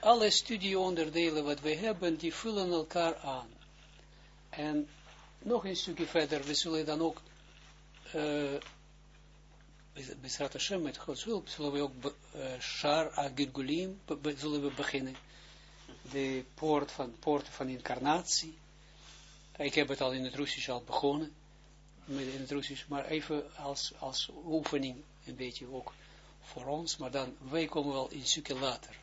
alle, studieonderdelen wat we hebben, die vullen elkaar aan. En nog een stukje verder, we zullen dan ook, uh, met Gods hulp, zullen we ook uh, Shar Agirgulim, zullen we beginnen. De poort van, poort van incarnatie. Ik heb het al in het Russisch al begonnen, in het Russisch, maar even als, als oefening, een beetje ook voor ons, maar dan, wij komen wel in stukje later.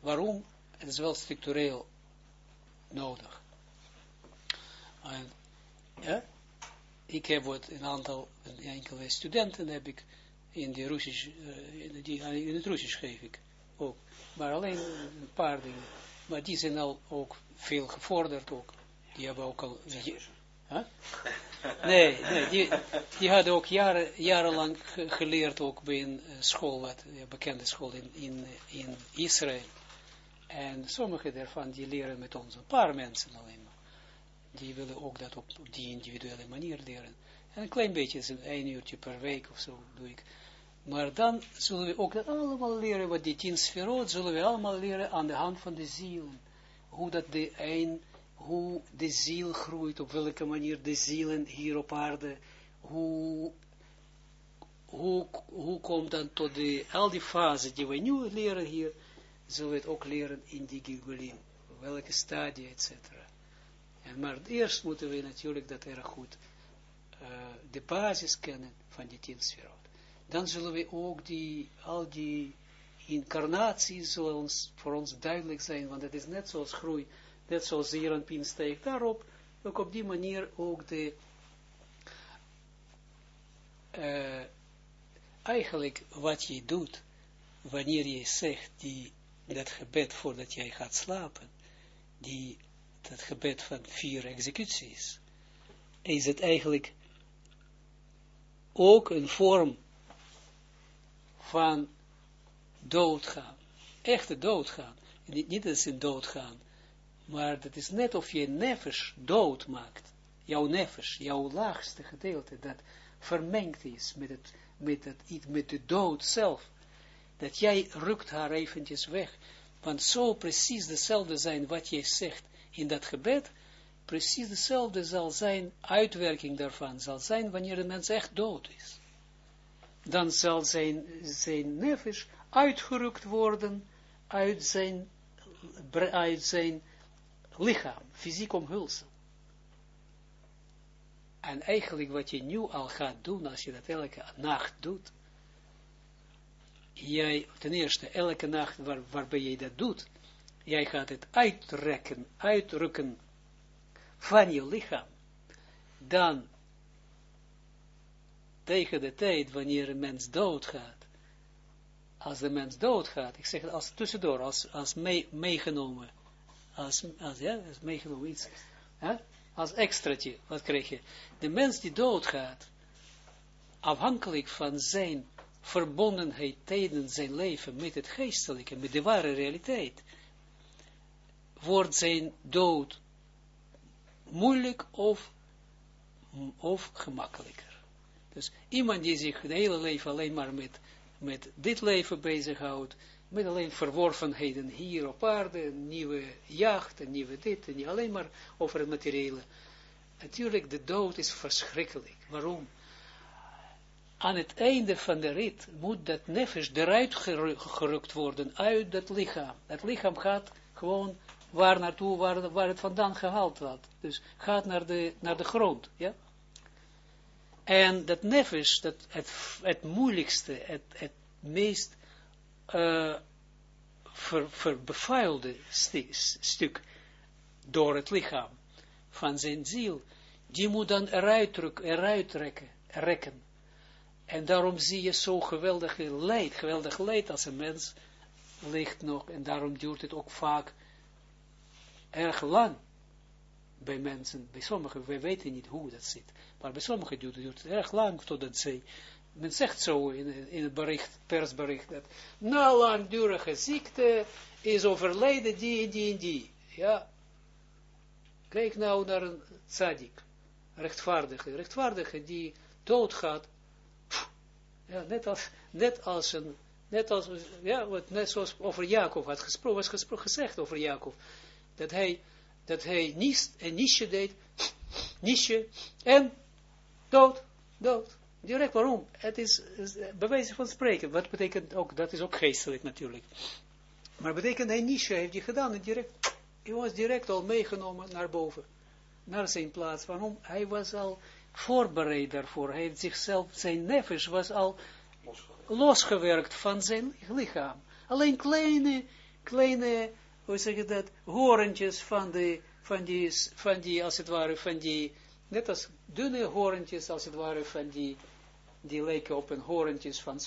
Waarom? Het is wel structureel nodig. En, ja, ik heb wat een aantal, een enkele studenten heb ik in, de Russisch, uh, in, die, in het Russisch geef ik ook. Maar alleen een paar dingen. Maar die zijn al ook veel gevorderd ook. Die hebben ook al... Huh? Nee, nee die, die hadden ook jaren, jarenlang geleerd ook bij een eh, school, wat, een bekende school in, in, in Israël. En sommige daarvan die leren met ons, een paar mensen alleen maar. Die willen ook dat op, die individuele manier leren. En een klein beetje, een één uurtje per week of zo doe ik. Maar dan zullen we ook dat allemaal leren, wat die tien sferot, zullen we allemaal leren aan de hand van de ziel. Hoe dat de een, hoe de ziel groeit, op welke manier de zielen hier op aarde, hoe, hoe, hoe komt dan tot de, al die fasen die we nu leren hier, zullen het ook leren in die Gilgulim, welke stadia, etc. En maar eerst moeten we natuurlijk dat erg goed uh, de basis kennen van die tien. Dan zullen we ook die, al die incarnaties zullen ons, voor ons duidelijk zijn, want het is net zoals groei, net zoals Zeranpien steekt daarop, ook op die manier ook de, uh, eigenlijk wat je doet, wanneer je zegt die dat gebed voordat jij gaat slapen, die, dat gebed van vier executies, is het eigenlijk ook een vorm van doodgaan. Echte doodgaan. Niet, niet dat is een doodgaan, maar dat is net of je nefesh dood maakt. Jouw nefesh, jouw laagste gedeelte, dat vermengd is met, het, met, het, met de dood zelf dat jij rukt haar eventjes weg. Want zo precies dezelfde zijn wat jij zegt in dat gebed, precies dezelfde zal zijn, uitwerking daarvan zal zijn wanneer de mens echt dood is. Dan zal zijn, zijn uitgerukt worden uit zijn, uit zijn lichaam, fysiek omhulsel. En eigenlijk wat je nu al gaat doen, als je dat elke nacht doet, jij, ten eerste, elke nacht waar, waarbij je dat doet, jij gaat het uitrekken, uitrukken van je lichaam, dan tegen de tijd wanneer een mens doodgaat, als de mens doodgaat, ik zeg het als tussendoor, als, als mee, meegenomen, als, als, als meegenomen iets, ja, als extraatje, wat krijg je? De mens die doodgaat, afhankelijk van zijn verbondenheid tijdens zijn leven met het geestelijke, met de ware realiteit, wordt zijn dood moeilijk of, of gemakkelijker. Dus iemand die zich het hele leven alleen maar met, met dit leven bezighoudt, met alleen verworvenheden hier op aarde, nieuwe jacht, een nieuwe dit, niet alleen maar over het materiële. Natuurlijk, de dood is verschrikkelijk. Waarom? Aan het einde van de rit moet dat nefesh eruit gerukt worden, uit dat lichaam. Dat lichaam gaat gewoon waar naartoe, waar, waar het vandaan gehaald wordt. Dus gaat naar de, naar de grond, ja. En dat nefesh, dat het, het moeilijkste, het, het meest uh, ver, verbevuilde stuk door het lichaam van zijn ziel, die moet dan eruit, eruit rekken en daarom zie je zo geweldig leid, geweldig leid als een mens ligt nog. En daarom duurt het ook vaak erg lang bij mensen. Bij sommigen, we weten niet hoe dat zit. Maar bij sommigen duurt, het erg lang totdat ze... Men zegt zo in, in het bericht, persbericht, dat na langdurige ziekte is overleden die en die en die. Ja. Kijk nou naar een tzadik, rechtvaardige, rechtvaardige die doodgaat ja, net als, net als een, Net als, ja, net zoals over Jacob had gesproken, was gezegd over Jacob, dat hij, dat hij niest en niesje deed, niesje, en dood, dood. Direct, waarom? Het is, is bewijzen van spreken. Wat betekent ook, dat is ook geestelijk natuurlijk. Maar betekent hij niche heeft hij gedaan en direct, hij was direct al meegenomen naar boven. Naar zijn plaats. Waarom? Hij was al voorbereid daarvoor. Hij heeft zichzelf, zijn nefes was al losgewerkt van zijn lichaam. Alleen kleine, kleine, hoe zeg je dat, horentjes van die, van die, van die, als het ware, van die, net als dunne horentjes, als het ware, van die, die leken op een horentjes van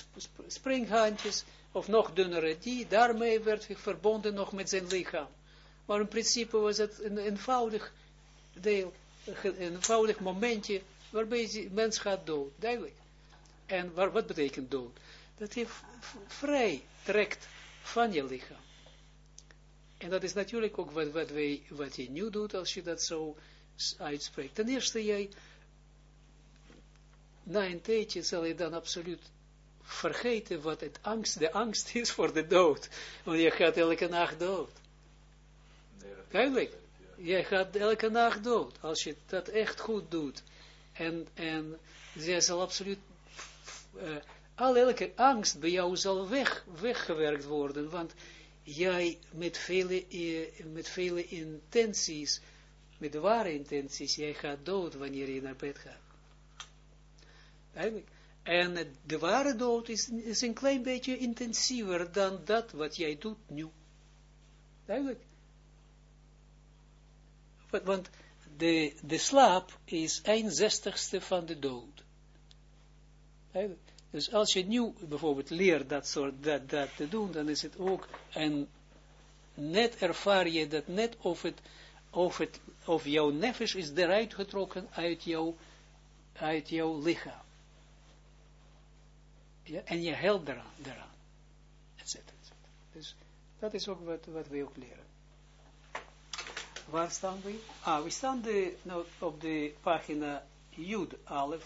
springhaantjes, of nog dunnere, die, daarmee werd verbonden nog met zijn lichaam. Maar in principe was het een eenvoudig deel, een eenvoudig momentje, waarbij die mens gaat dood, duidelijk. En waar, wat betekent dood? Dat je vrij trekt van je lichaam. En dat is natuurlijk ook wat, wat, wij, wat je nu doet, als je dat zo uitspreekt. Ten eerste, jij, na een tijdje zal je dan absoluut vergeten wat het angst, de angst is voor de dood. Want je gaat elke nacht dood. Duidelijk. Jij gaat elke nacht dood. Als je dat echt goed doet. En, en zij zal absoluut, uh, al elke angst bij jou zal weg, weggewerkt worden. Want jij met vele, uh, met vele intenties, met de ware intenties, jij gaat dood wanneer je naar bed gaat. Eigenlijk. En de ware dood is, is een klein beetje intensiever dan dat wat jij doet nu. Duidelijk. Want de, de slaap is een zestigste van de dood. Dus als je nu bijvoorbeeld leert dat soort, dat, dat te doen, dan is het ook een, net ervaar je dat net of het, of het, of jouw nefes is eruit getrokken uit jouw, uit jouw lichaam. En je helpt eraan, eraan et Dus dat is ook wat, wat we ook leren. Waar staan we? Ah, we staan de, nou, op de pagina Jud 11,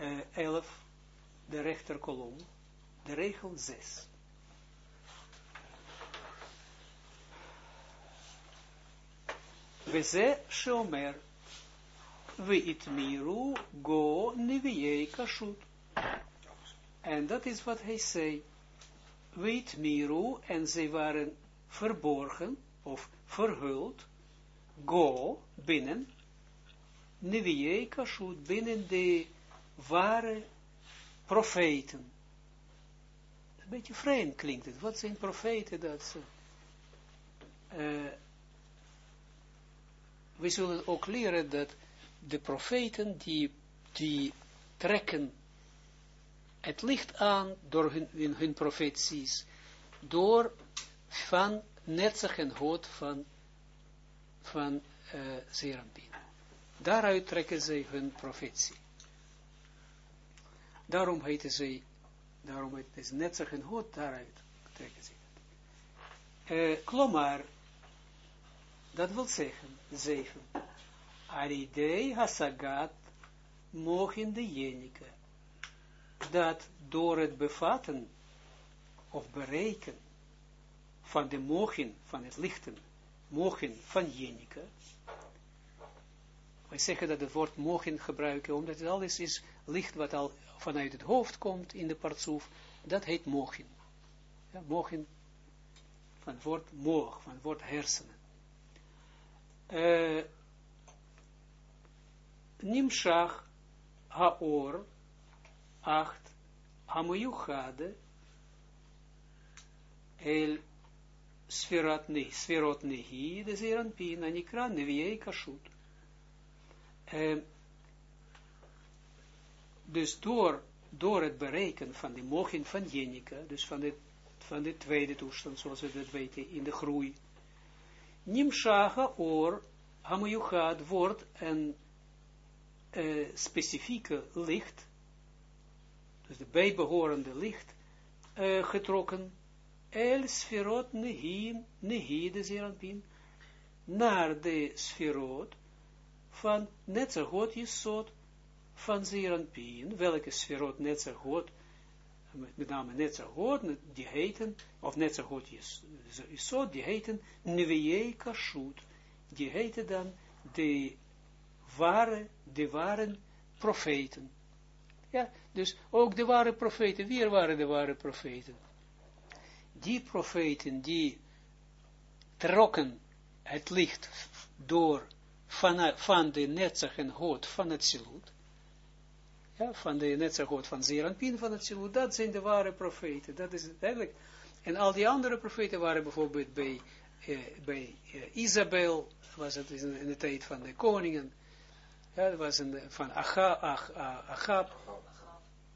uh, 11, de rechterkolom, de regel 6. Weze shomer Veitmiru go niviei kashut. En dat is wat hij zei. Veitmiru, en zij waren verborgen, of verhuld, go, binnen, kashut, binnen de ware profeten. Een beetje vreemd klinkt het. Wat zijn profeten dat ze... Uh, we zullen ook leren dat de profeten die, die trekken het licht aan door hun, hun profeties, door van netzig en hoot van, van uh, Daaruit trekken zij hun profetie. Daarom heet ze, daarom het netzig en hoot, daaruit trekken ze het. Uh, dat wil zeggen, zeven. Aridei hasagat mogen de jenike. Dat door het bevatten of bereiken van de mogen, van het lichten, mogen van jenike. Wij zeggen dat het woord mogen gebruiken, omdat het alles is licht wat al vanuit het hoofd komt in de partsoef, dat heet mogen. Ja, mogen van het woord moog, van het woord hersenen. Uh, Nimshach Haor acht Hamuyuchade El Sferot Nehi de Zeranpin Anikra Neviei Kashut. Um, dus door, door het bereiken van de mogen van Jenica, dus van de, van de tweede toestand, zoals we dat weten, in de groei, Nimshacha or Hamuyuchad wordt een uh, specifieke licht, dus de bijbehorende licht, uh, getrokken, el sferot nehi, nehi de zeranpin, naar de sferot van Netzergot Jesod van zeranpin, welke sferot Netzergot met name Netzachot, die heten, of Netzachot zo, die heten Neviei Kashut, die heten dan de ware, de waren profeten. Ja, dus ook de ware profeten, wie waren de ware profeten? Die profeten die trokken het licht door van, van de netzach en hoot van het silut, ja, van de netzach van Zeranpin van het silut, dat zijn de ware profeten, dat is eigenlijk, en al die andere profeten waren bijvoorbeeld bij, eh, bij eh, Isabel, was het in, de tijd van de koningen, ja, dat was een, van Achab, Ach, Achab,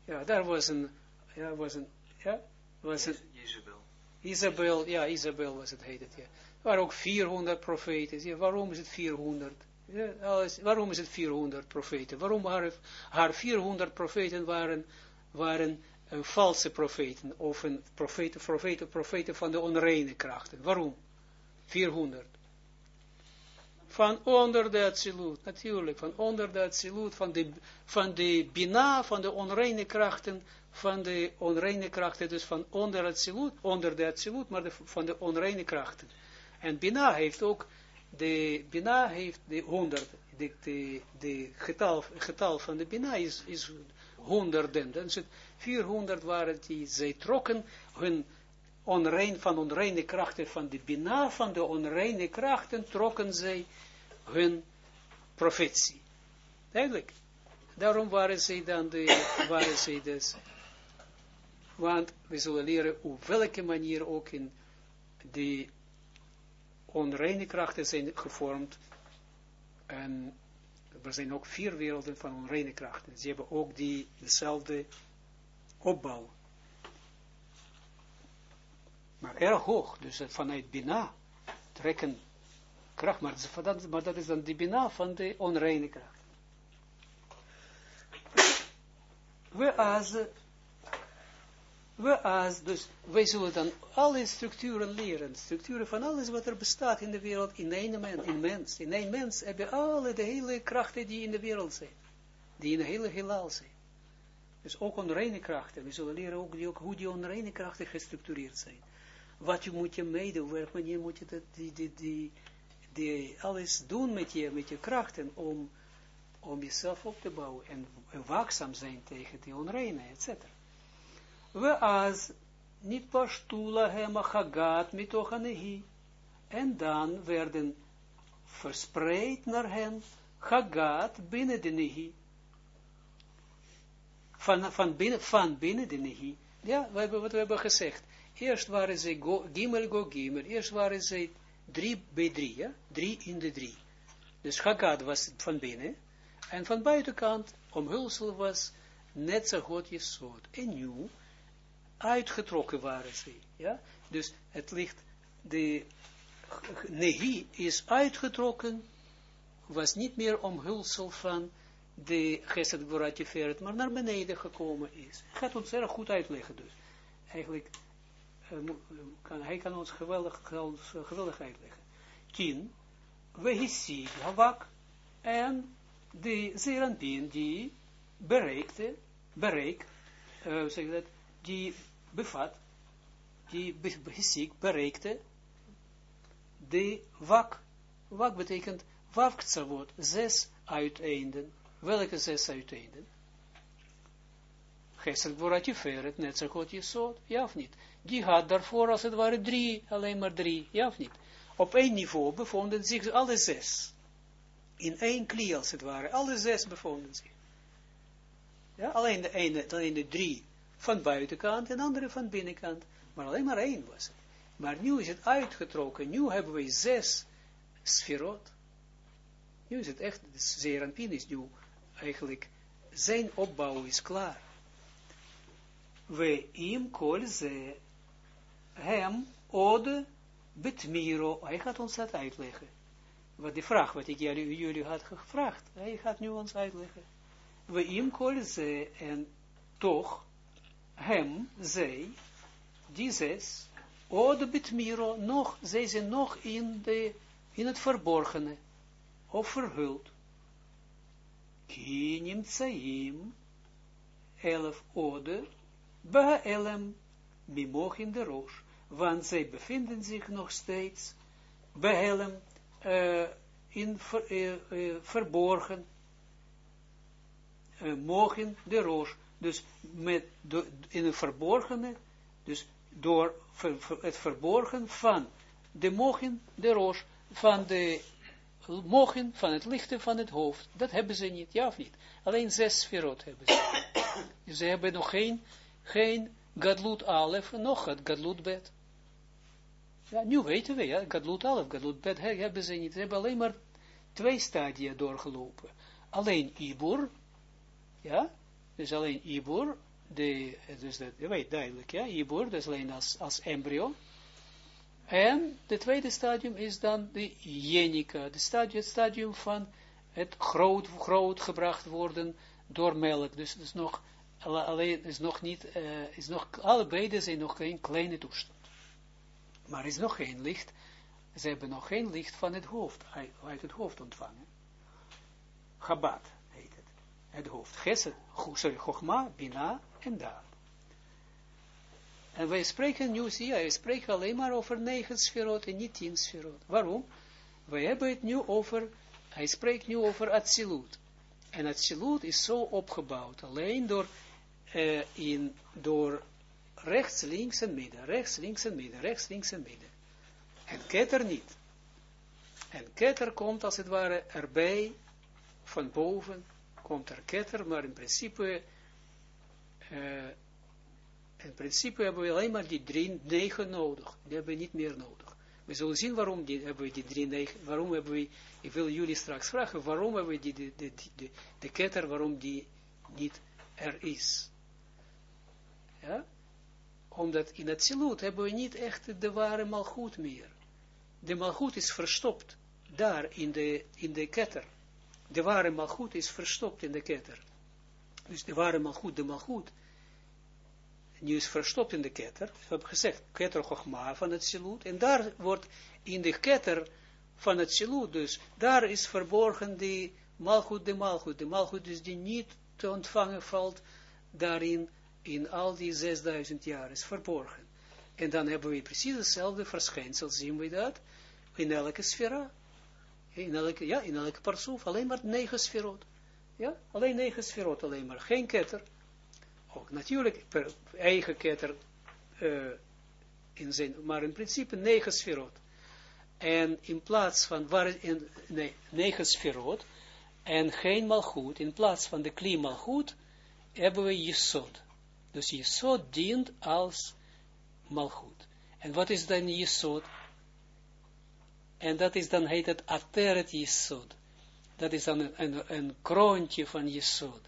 ja, daar was een, ja, was een, ja, was een, Isabel. Isabel, ja, Isabel was het, heet het, ja. Er waren ook 400 profeten. Ja, waarom is het 400? Ja, alles, waarom is het 400 profeten? Waarom haar, haar 400 profeten waren, waren uh, valse profeten, of een profeten, profeten, profeten van de onreine krachten? Waarom? 400. Van onder de absolute, natuurlijk, van onder de absolute, van de, van de bina, van de onreine krachten, van de onreine krachten, dus van onder, absolute, onder de absolute, maar de, van de onreine krachten. En Bina heeft ook, de Bina heeft de 100, de, de, getal, getal van de Bina is, is honderden. Dan het 400 waren die, zij trokken hun onrein, van onreine krachten, van de Bina, van de onreine krachten, trokken zij hun profetie. Duidelijk. Daarom waren zij dan de, waren zij dus, want we zullen leren op welke manier ook in die onreine krachten zijn gevormd. En er zijn ook vier werelden van onreine krachten. Ze hebben ook die, dezelfde opbouw. Maar erg hoog. Dus vanuit Bina trekken kracht. Maar dat, maar dat is dan de Bina van de onreine kracht. We als we als, dus wij zullen dan alle structuren leren, structuren van alles wat er bestaat in de wereld, in één mens, in mens. In één mens hebben alle de hele krachten die in de wereld zijn, die in de hele heelal zijn. Dus ook onreine krachten, we zullen leren ook, die, ook hoe die onreine krachten gestructureerd zijn. Wat je moet je meedoen, welke manier moet je dat, die, die, die, alles doen met je, met je krachten om, om jezelf op te bouwen en waakzaam zijn tegen die onreine, etc we as niet pastula hem hagat mitoch anehi. En dan werden verspreid naar hen hagat binnen de nehi. Van, van, binnen, van binnen de nehi. Ja, wat we hebben gezegd. Eerst waren ze go, gimel go gimel. Eerst waren ze drie bij drie, ja? Drie in de drie. Dus Hagat was van binnen. En van buitenkant, omhulsel was net zo goed je soort. En nu uitgetrokken waren ze. Ja? Dus het ligt, de nehi is uitgetrokken, was niet meer omhulsel van de Gesed Gvorat maar naar beneden gekomen is. Gaat ons erg goed uitleggen dus. Eigenlijk, kan, hij kan ons geweldig, geweldig uitleggen. Tien, we Havak, en de Zeranpin die bereikte, bereik, uh, zeg dat, die bevat, die besik bereikte, de wak. Wak betekent wafktsavot, zes uiteinden. Welke zes uiteinden? Gesed Borat Jeferet, net zo goed Jesod, ja of niet? Die had daarvoor als het ware drie, alleen maar drie, ja of niet? Op één niveau bevonden zich alle zes. In één klie als het ware, alle zes bevonden zich. Ja, alleen de ene, alleen de drie van buitenkant en andere van binnenkant. Maar alleen maar één was het. Maar nu is het uitgetrokken. Nu hebben we zes sferot. Nu is het echt, Zeranpin is nu eigenlijk, zijn opbouw is klaar. We im kol ze hem ode betmiro. Hij gaat ons dat uitleggen. Wat de vraag wat ik jullie, jullie had gevraagd. Hij gaat nu ons uitleggen. We im kol ze en toch hem, zij, die zes, de bitmiro, nog, zij zijn nog in, de, in het verborgene, of verhuld. Kinim tsaim, elf ode, Ba'elem mimochin de roos, want zij bevinden zich nog steeds behelm uh, in ver, uh, uh, verborgen, mogen de roos, dus met in een verborgene, dus door het verborgen van de mogen, de roos, van de mogen, van het lichte van het hoofd, dat hebben ze niet, ja of niet? Alleen zes sferot hebben ze. ze hebben nog geen, geen Gadlut Alef, nog het Gadlut Bet. Ja, nu weten we, ja, Gadlut Alef, Gadlut Bet hebben ze niet. Ze hebben alleen maar twee stadia doorgelopen. Alleen Ibur, ja, dus alleen Ibur, de, dus dat, je weet duidelijk, ja, Ibur, dus alleen als, als embryo. En de tweede stadium is dan de Jenica, de stadium, het stadium van het groot, groot gebracht worden door melk. Dus het is nog, alleen is nog niet, uh, is nog, allebei zijn nog geen kleine toestand. Maar is nog geen licht, ze hebben nog geen licht van het hoofd, uit het hoofd ontvangen. Chabad heet het, het hoofd. Gesed, sorry, Chogma, Bina en Daad. En wij spreken nu, zie je, wij spreken alleen maar over negen sferot en niet tien sferot. Waarom? Wij hebben het nu over, hij spreekt nu over Atsilut. En Atsilut is zo opgebouwd, alleen door, uh, in, door rechts, links en midden, rechts, links en midden, rechts, links en midden. En ketter niet. En ketter komt als het ware erbij, van boven, komt er ketter, maar in principe, uh, in principe hebben we alleen maar die drie, negen nodig. Die hebben we niet meer nodig. We zullen zien waarom die, hebben we die drie, negen, waarom hebben we, ik wil jullie straks vragen, waarom hebben we die, de ketter, waarom die niet er is. Ja? Omdat in het siloet hebben we niet echt de ware malgoed meer. De malgoed is verstopt daar in de, in de ketter. De ware malgoed is verstopt in de ketter. Dus de ware malgoed, de malgoed, nu is verstopt in de ketter. We hebben gezegd, ketter Chochma van het siloet. En daar wordt in de ketter van het siloet, dus daar is verborgen die malgoed, de malgoed. De malgoed is die niet te ontvangen valt daarin in al die 6000 jaar is verborgen. En dan hebben we precies hetzelfde verschijnsel, zien we dat, in elke sfera. In elke, ja, in elke parsoef, alleen maar negen sferot. Ja, alleen negen sferot, alleen maar, geen ketter. Ook natuurlijk eigen ketter uh, in zijn, maar in principe negen sferot. En in plaats van, waar, in, nee, negen sferot, en geen malgoed, in plaats van de kli malgoed, hebben we jesod. Dus Jesod dient als malchut. En wat is dan Jesod? En dat is dan, heet het Ateret Jesod. Dat is dan een, een, een kroontje van Jesod.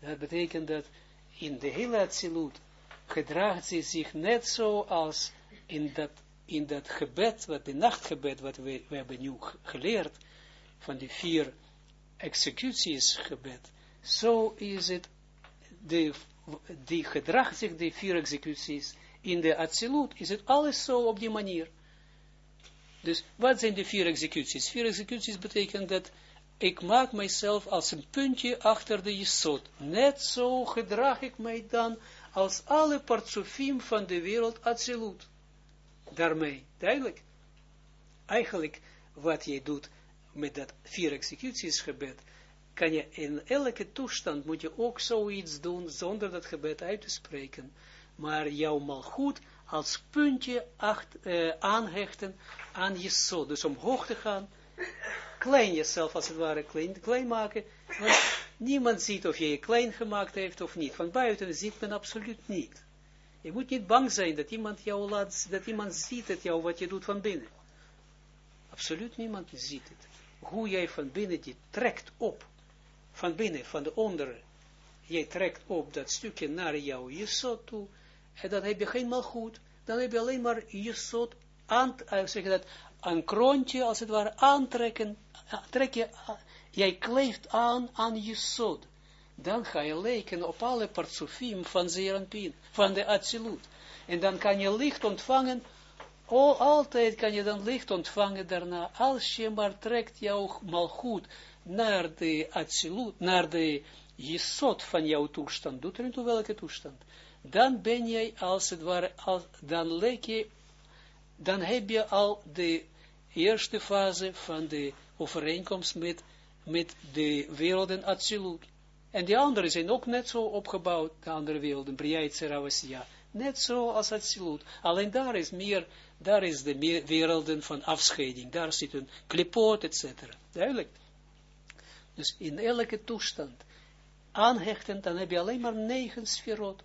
Dat betekent dat in de hele Atsilut gedraagt ze zich net zo als in dat, in dat gebed, wat de nachtgebed, wat we, we hebben nu geleerd, van die vier executies gebed. Zo is het de die gedraagt zich, de vier executies, in de absolute, is het alles zo op die manier. Dus wat zijn de vier executies? Vier executies betekent dat ik maak mijzelf als een puntje achter de jesot. Net zo gedraag ik mij dan als alle partsofiem van de wereld absoluut. Daarmee, duidelijk. Eigenlijk, wat jij doet met dat vier executies gebed, kan je in elke toestand, moet je ook zoiets doen, zonder dat gebed uit te spreken, maar jouw malgoed als puntje acht, uh, aanhechten aan je zo, dus omhoog te gaan, klein jezelf als het ware klein, klein maken, want niemand ziet of je je klein gemaakt heeft of niet, van buiten ziet men absoluut niet. Je moet niet bang zijn dat iemand jou laat, dat iemand ziet het jou wat je doet van binnen. Absoluut niemand ziet het. Hoe jij van binnen die trekt op van binnen, van de onderen, jij trekt op dat stukje naar jouw jesot toe, en dan heb je geen malgoed, dan heb je alleen maar jesot, aan, uh, zeg dat, een kroontje, als het ware, aantrekken, trek je, jij kleeft aan aan jesot, dan ga je lijken op alle partsofiem van Zeranpin, van de Atsilut, en dan kan je licht ontvangen, oh, altijd kan je dan licht ontvangen daarna, als je maar trekt jouw malgoed, naar de absolute, naar de jesot van jouw toestand, doet er niet toe welke toestand, dan ben jij als het dan leek dan heb je al de eerste fase van de overeenkomst met, met de werelden absoluut. En die andere zijn ook net zo opgebouwd, de andere werelden, Briait Seravasya, net zo als absoluut. Alleen daar is meer, daar is de werelden van afscheiding, daar zit een klipoot, etc. Duidelijk. Dus in elke toestand, aanhechten, dan heb je alleen maar negen sferot.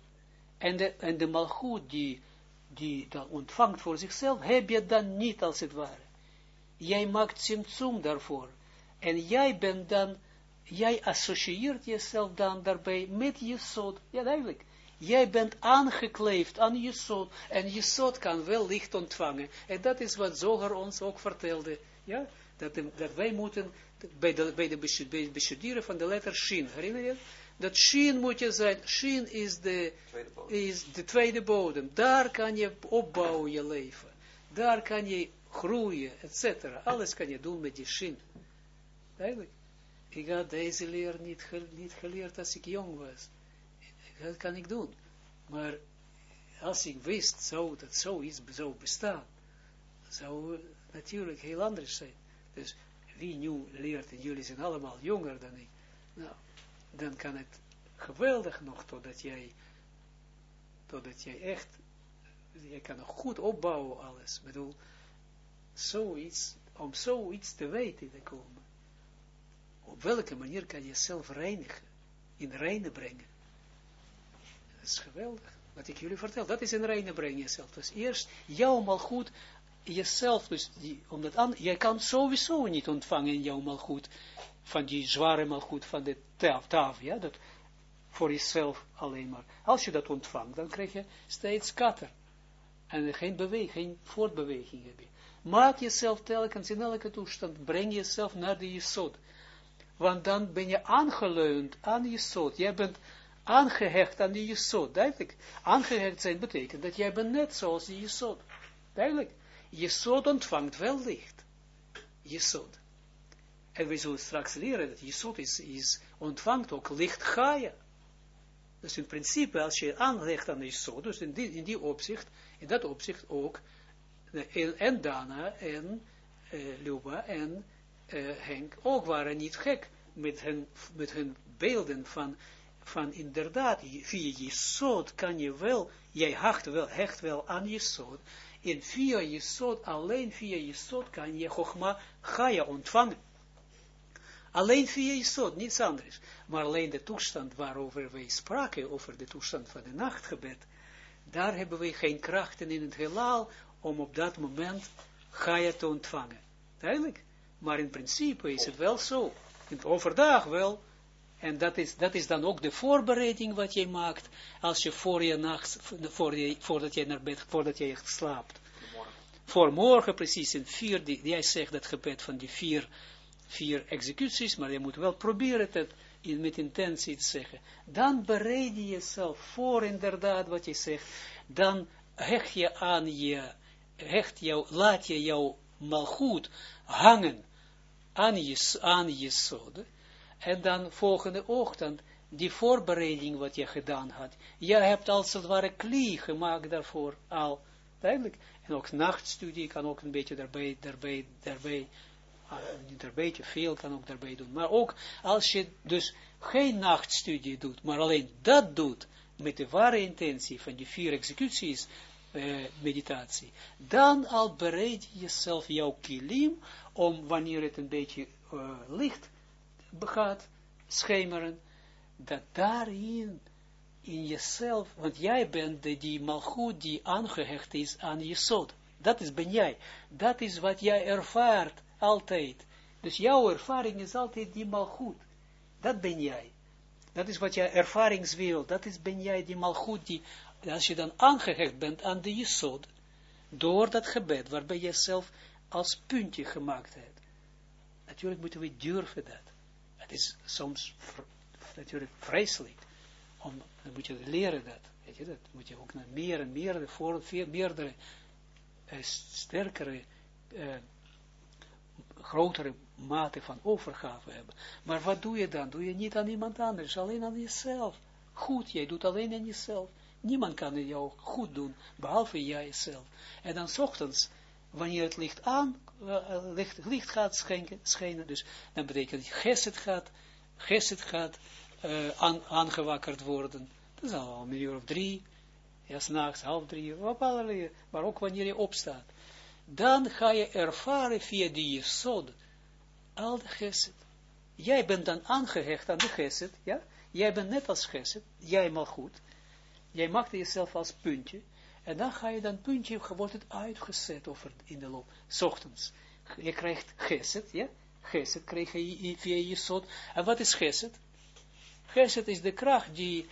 En de, en de malgoed die, die dan ontvangt voor zichzelf, heb je dan niet als het ware. Jij maakt symptoom daarvoor. En jij bent dan, jij associeert jezelf dan daarbij met je soort. Ja, duidelijk. Jij bent aangekleefd aan je soort. En je soort kan wel licht ontvangen. En dat is wat Zoger ons ook vertelde. Ja, dat, dat wij moeten, bij de, bij de bestuderen van de letter Shin, herinner je? Dat Shin moet je zijn, Shin is de tweede, is de tweede bodem. Daar kan je opbouwen je leven. Daar kan je groeien, etc. Alles kan je doen met die Shin. Eigenlijk. Ik had deze leer niet, niet geleerd als ik jong was. Dat kan ik doen. Maar als ik wist zou dat zoiets zou bestaan, zou het natuurlijk heel anders zijn. Dus wie nu leert, en jullie zijn allemaal jonger dan ik, nou, dan kan het geweldig nog, totdat jij, totdat jij echt, je kan nog goed opbouwen alles. Ik bedoel, zoiets, om zoiets te weten te komen. Op welke manier kan je jezelf reinigen, in reine brengen. Dat is geweldig. Wat ik jullie vertel, dat is in reine brengen jezelf. Dus eerst jouw goed jezelf, dus die, omdat aan, jij kan sowieso niet ontvangen in jouw malgoed, van die zware malgoed van de taf, taf, ja, dat voor jezelf alleen maar. Als je dat ontvangt, dan krijg je steeds katter. En geen beweging, geen voortbeweging heb je. Maak jezelf telkens in elke toestand, breng jezelf naar de jesod. Want dan ben je aangeleund aan jesod. Jij bent aangehecht aan die jesod. Duidelijk. Aangehecht zijn betekent dat jij bent net zoals die jesod. Duidelijk. Jesod ontvangt wel licht. Jesod. En we zullen straks leren dat Jesod is, is, ontvangt ook licht Gaia. Dus in principe, als je aanlegt aan Jesod, dus in die, in die opzicht, in dat opzicht ook, en Dana en uh, Luba en uh, Henk ook waren niet gek met hun, met hun beelden van, van inderdaad, via Jesod kan je wel, jij hecht wel, hecht wel aan Jesod, en via Jesod, alleen via Jesod kan je Chogma Gaia ontvangen. Alleen via Jesod, niets anders. Maar alleen de toestand waarover wij spraken, over de toestand van de nachtgebed, daar hebben we geen krachten in het heelal om op dat moment Gaia te ontvangen. Duidelijk. Maar in principe is het wel zo. In overdag wel. En dat is, dat is dan ook de voorbereiding wat je maakt als je voor je nacht, voor je, voordat je naar bed, voordat je slaapt. Voor morgen precies in vier, die, jij zegt dat gebed van die vier, vier executies, maar je moet wel proberen het in, met intentie te zeggen. Dan bereid je jezelf voor inderdaad wat je zegt. Dan hecht je aan je, hecht jou, laat je jouw malgoed hangen aan je, aan je zode en dan volgende ochtend, die voorbereiding wat je gedaan had, je hebt als het ware klie gemaakt daarvoor al, duidelijk, en ook nachtstudie kan ook een beetje daarbij, daarbij, daarbij, uh, niet een beetje veel kan ook daarbij doen, maar ook als je dus geen nachtstudie doet, maar alleen dat doet, met de ware intentie van die vier executies, uh, meditatie, dan al bereid je jezelf jouw kilim, om wanneer het een beetje uh, licht gaat schemeren, dat daarin, in jezelf, want jij bent de, die malgoed die aangehecht is aan je. Dat is ben jij. Dat is wat jij ervaart, altijd. Dus jouw ervaring is altijd die malgoed. Dat ben jij. Dat is wat jij ervaringswereld, dat is ben jij die malgoed die, als je dan aangehecht bent aan de jesod, door dat gebed, waarbij je zelf als puntje gemaakt hebt. Natuurlijk moeten we durven dat. Het is soms natuurlijk vreselijk. Om, dan moet je leren dat. Weet je, dat moet je ook naar meer en meer, voor, meerdere, uh, sterkere, uh, grotere mate van overgave hebben. Maar wat doe je dan? Doe je niet aan iemand anders, alleen aan jezelf. Goed, jij doet alleen aan jezelf. Niemand kan jou goed doen, behalve jijzelf. En dan ochtends, wanneer het licht aan, uh, licht, licht gaat schenken, schijnen, dus dan betekent geset gaat, geset gaat uh, aan, aangewakkerd worden. Dat is al een uur of drie, ja, s'nachts, half drie, op allerlei, maar ook wanneer je opstaat. Dan ga je ervaren via die jesod, al de geset. Jij bent dan aangehecht aan de geset, ja? Jij bent net als geset, jij mag goed. Jij maakt jezelf als puntje. En dan ga je dan puntje, wordt het uitgezet over in de loop, ochtends. Je krijgt geset, ja? Geset krijg je via je zot. En wat is geset? Geset is de kracht die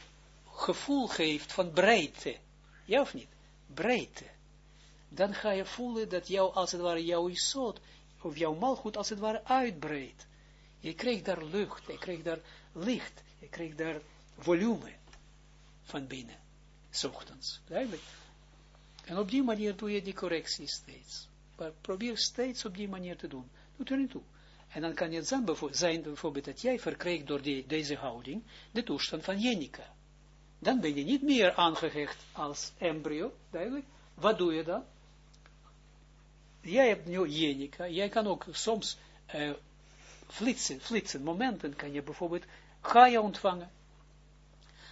gevoel geeft van breedte. Ja of niet? Breedte. Dan ga je voelen dat jou, als het ware, jouw isot, of jouw malgoed, als het ware, uitbreidt. Je krijgt daar lucht, je krijgt daar licht, je krijgt daar volume van binnen, s ochtends. Duidelijk. En op die manier doe je die correctie steeds. Maar probeer steeds op die manier te doen. Doe er niet toe. En dan kan het zijn bijvoorbeeld dat jij verkrijgt door die, deze houding de toestand van jenica. Dan ben je niet meer aangehecht als embryo, duidelijk. Wat doe je dan? Jij hebt nu jenica, jij kan ook soms uh, flitsen, flitsen, momenten kan je bijvoorbeeld ga je ontvangen.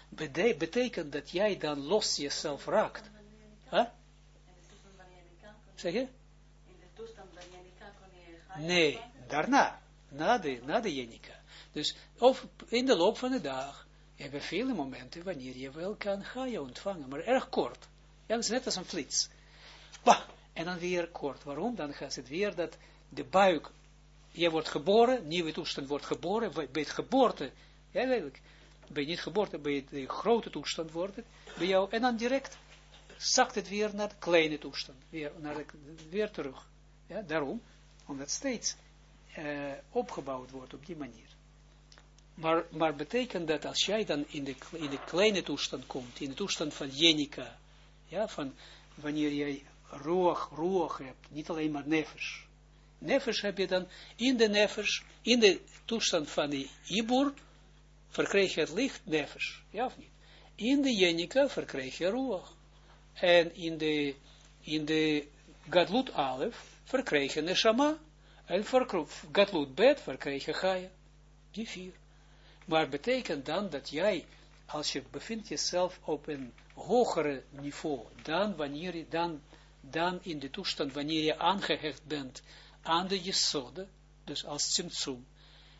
Bede betekent dat jij dan los jezelf raakt. Huh? Zeg je? In de toestand van Jenica kon je Nee, daarna. Na de, na de Jenica. Dus of in de loop van de dag hebben vele momenten wanneer je wel kan, ga je ontvangen, maar erg kort. Ja, dat is net als een flits. Bah, en dan weer kort. Waarom? Dan gaat het weer dat de buik, je wordt geboren, nieuwe toestand wordt geboren, bij het geboorte, ja, eigenlijk, ben je niet geboren, bij de grote toestand wordt het, bij jou, en dan direct zakt het weer naar de kleine toestand, weer, naar de, weer terug. Ja, daarom, omdat steeds uh, opgebouwd wordt op die manier. Maar, maar betekent dat als jij dan in de, in de kleine toestand komt, in de toestand van jenica, ja, van wanneer jij roog, roog hebt, niet alleen maar nefesh. Nefesh heb je dan in de nefesh, in de toestand van de ibur, verkreeg je het licht nefesh, ja of niet? In de jenica verkreeg je roog. En in de, in de gadlut alef verkreeg je neshama, en gadlut bet verkreeg je chaya. Die vier. Maar betekent dan dat jij, als je bevindt jezelf op een hogere niveau, dan wanneer je dan, dan in de toestand, wanneer je aangehecht bent aan de jesode, dus als simtsum,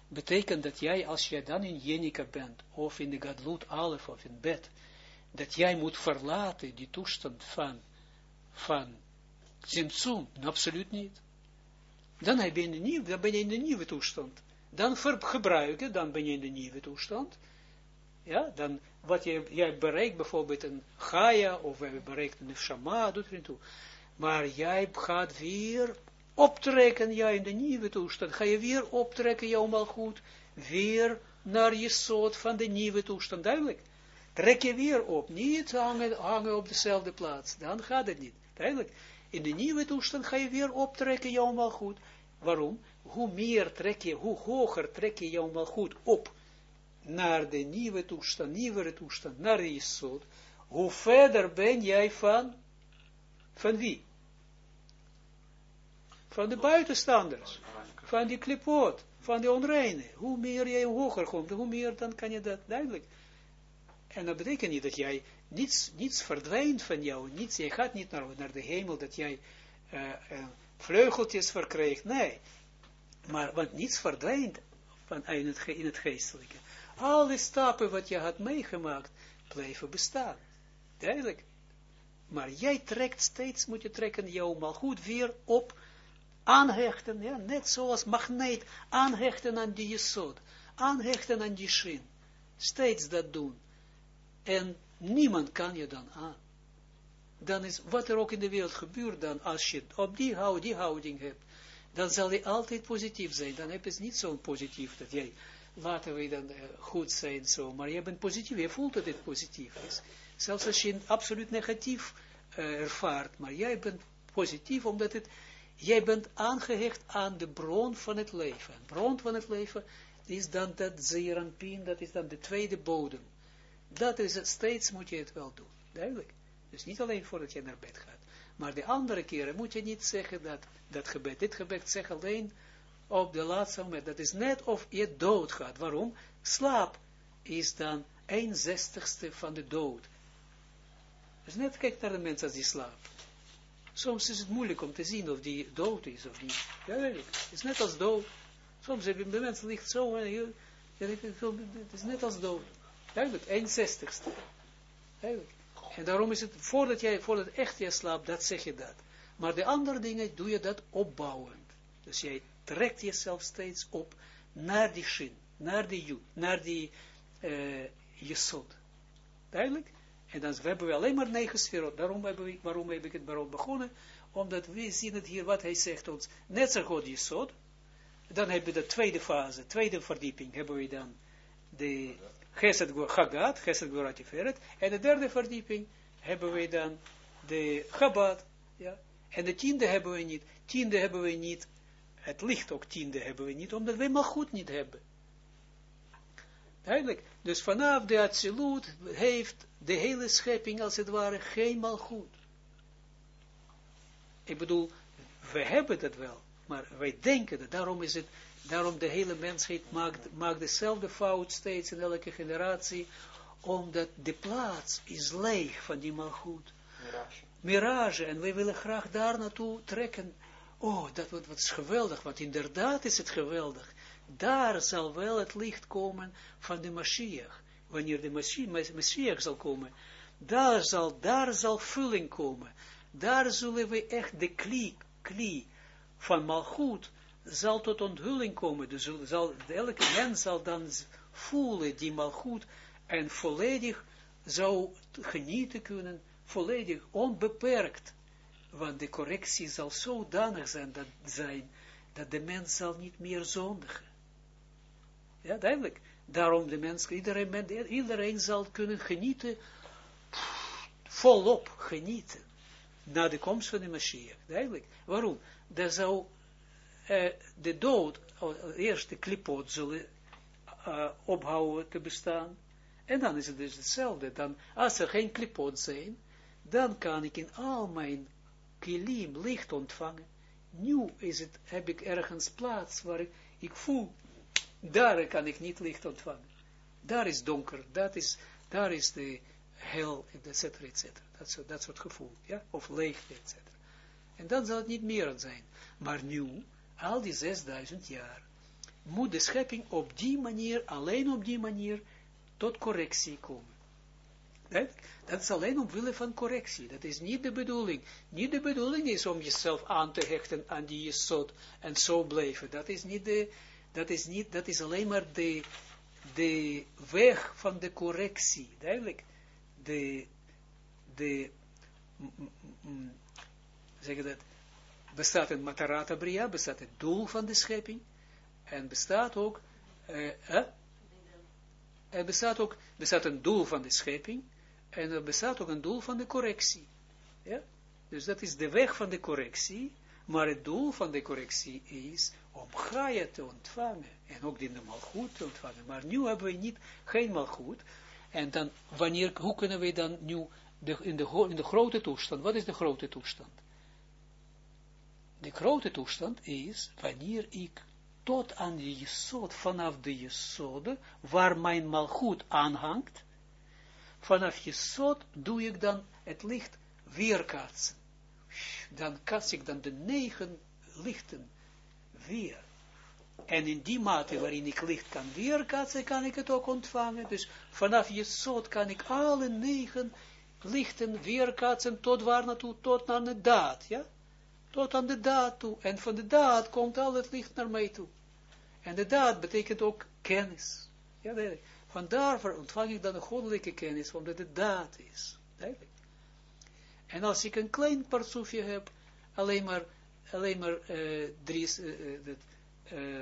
betekent dat jij, als jij dan in jenica bent, of in de gadlut alef, of in bed, dat jij moet verlaten die toestand van, van simtsum, absoluut niet. Dan, heb je een nieuw, dan ben je in de nieuwe toestand dan gebruiken, dan ben je in de nieuwe toestand. Ja, dan wat je, jij bereikt bijvoorbeeld een Gaia, of je bereikt een Shama, doet er niet toe. Maar jij gaat weer optrekken, ja, in de nieuwe toestand. Ga je weer optrekken, jouw goed, weer naar je soort van de nieuwe toestand, duidelijk. Trek je weer op, niet hangen, hangen op dezelfde plaats, dan gaat het niet, duidelijk. In de nieuwe toestand ga je weer optrekken, jouw mal goed. Waarom? hoe meer trek je, hoe hoger trek je jou mal goed op naar de nieuwe toestand, nieuwere toestand, naar Jesod, hoe verder ben jij van, van wie? Van de buitenstanders, van die klipot, van de onreine. Hoe meer jij hoger komt, hoe meer dan kan je dat duidelijk. En dat betekent niet dat jij niets, niets verdwijnt van jou, niets, jij gaat niet naar, naar de hemel, dat jij uh, uh, vleugeltjes verkrijgt. Nee, maar, want niets verdwijnt van in het, in het geestelijke. Alle stappen wat je had meegemaakt, blijven bestaan. Duidelijk. Maar jij trekt steeds, moet je trekken, jouw mal goed weer op, aanhechten, ja, net zoals magneet, aanhechten aan die jesod, aanhechten aan die shin. Steeds dat doen. En niemand kan je dan aan. Dan is wat er ook in de wereld gebeurt dan, als je op die, houding, die houding hebt, dan zal hij altijd positief zijn. Dan heb je het niet zo positief dat jij, laten we dan uh, goed zijn, zo, maar je bent positief, je voelt dat het positief is. Zelfs als je absoluut negatief uh, ervaart, maar jij bent positief, omdat het, jij bent aangehecht aan de bron van het leven. De bron van het leven is dan dat zeeranpien, dat is dan de tweede bodem. Dat is het, steeds moet je het wel doen. Duidelijk. Dus niet alleen voordat je naar bed gaat. Maar de andere keren moet je niet zeggen dat, dat gebed, dit gebed zeg alleen op de laatste moment. Dat is net of je dood gaat. Waarom? Slaap is dan een zestigste van de dood. Dus net kijk naar de mensen als die slaapt. Soms is het moeilijk om te zien of die dood is of niet. Ja, het is net als dood. Soms heb je de mensen ligt zo het is net als dood. Duidelijk, een zestigste. Duidelijk. En daarom is het, voordat jij, voordat echt jij slaapt, dat zeg je dat. Maar de andere dingen doe je dat opbouwend. Dus jij trekt jezelf steeds op naar die shin, naar die ju, naar die uh, jesod. Duidelijk? En dan hebben we alleen maar negen sferot. Daarom heb ik, waarom heb ik het daarop begonnen? Omdat we zien het hier, wat hij zegt ons. Net zo goed jesod. Dan hebben we de tweede fase, tweede verdieping, hebben we dan de Gesed Chagat, Gesed Goratiferet. En de derde verdieping hebben we dan de Chabad. Ja. En de tiende hebben we niet. Tiende hebben we niet. Het licht ook tiende hebben we niet, omdat we maar goed niet hebben. Duidelijk. Dus vanaf de absolute heeft de hele schepping als het ware geen goed. Ik bedoel, we hebben dat wel, maar wij denken dat. Daarom is het Daarom de hele mensheid maakt, maakt dezelfde fout steeds in elke generatie, omdat de plaats is leeg van die malgoed. Mirage. Mirage, en wij willen graag daar naartoe trekken. Oh, dat wat, wat is geweldig, want inderdaad is het geweldig. Daar zal wel het licht komen van de Mashiach. Wanneer de Mashiach zal komen, daar zal, daar zal vulling komen. Daar zullen we echt de klie, klie van malgoed zal tot onthulling komen. Dus zal, elke mens zal dan voelen die mal goed en volledig zou genieten kunnen, volledig onbeperkt. Want de correctie zal zodanig zijn dat, zijn, dat de mens zal niet meer zondigen. Ja, duidelijk. Daarom de mens, iedereen, iedereen zal kunnen genieten, volop genieten, na de komst van de Mashiach. Duidelijk. Waarom? Dat zou de dood, eerst de klipot zullen ophouden te bestaan. En dan is het dus hetzelfde. Dan, als er geen klipot zijn, dan kan ik in al mijn kilim licht ontvangen. Nu is het, heb ik ergens plaats waar ik, ik voel, daar kan ik niet licht ontvangen. Daar is donker, dat is, daar is de hel, et cetera, et cetera. Dat, soort, dat soort gevoel, ja, of leegte, et cetera. En dan zal het niet meer zijn. Maar nu, al die 6000 jaar, moet de schepping op die manier, alleen op die manier, tot correctie komen. Dat, dat is alleen omwille van correctie. Dat is niet de bedoeling. Niet de bedoeling is om jezelf aan te hechten aan die jesot en zo blijven. Dat is niet de, dat is niet, dat is alleen maar de, de weg van de correctie. Duidelijk. De, de, zeg dat, bestaat een matarata bria, bestaat het doel van de schepping, en bestaat ook, eh, er bestaat ook, bestaat een doel van de schepping, en er bestaat ook een doel van de correctie. Ja? Dus dat is de weg van de correctie, maar het doel van de correctie is om Gaia te ontvangen, en ook die malgoed te ontvangen. Maar nu hebben we niet, geen malgoed, en dan, wanneer, hoe kunnen we dan nu, de, in, de, in de grote toestand, wat is de grote toestand? De grote toestand is, wanneer ik tot aan de jesod, vanaf de jesode, waar mijn malgoed aanhangt, vanaf jesod doe ik dan het licht weerkaatsen. Dan kaats ik dan de negen lichten weer. En in die mate waarin ik licht kan weerkaatsen, kan ik het ook ontvangen. Dus vanaf jesod kan ik alle negen lichten weerkaatsen tot waar naartoe, tot naar de daad, ja tot aan de daad toe. En van de daad komt al het licht naar mij toe. En de daad betekent ook kennis. Ja, Vandaar ontvang ik dan een goddelijke kennis, omdat het daad is. Duidelijk. En als ik een klein parsoefje heb, alleen maar, alleen maar uh, drie, uh,